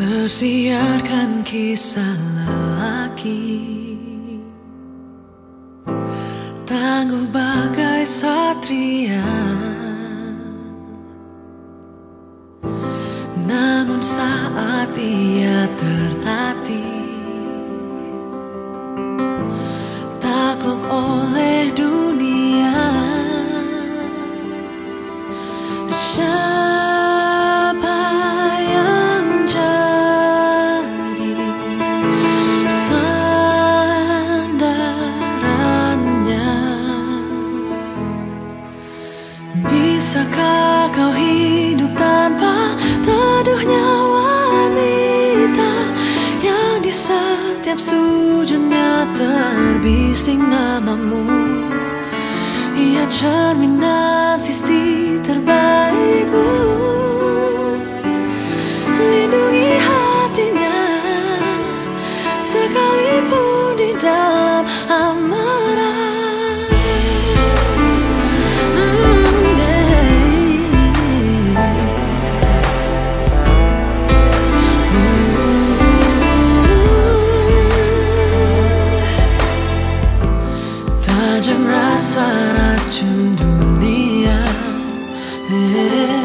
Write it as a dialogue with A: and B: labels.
A: Tersiarkan kisah lelaki. Tangguh bagai satria. Namun saat ia tertatih Bisakah kau hidup tanpa teduhnya wanita Yang di setiap sujudnya terbising namamu? Ia cerminan sisi terbaikmu. Lindungi hatinya Sekalipun di dalam tajam rasa racun dunia. Yeah.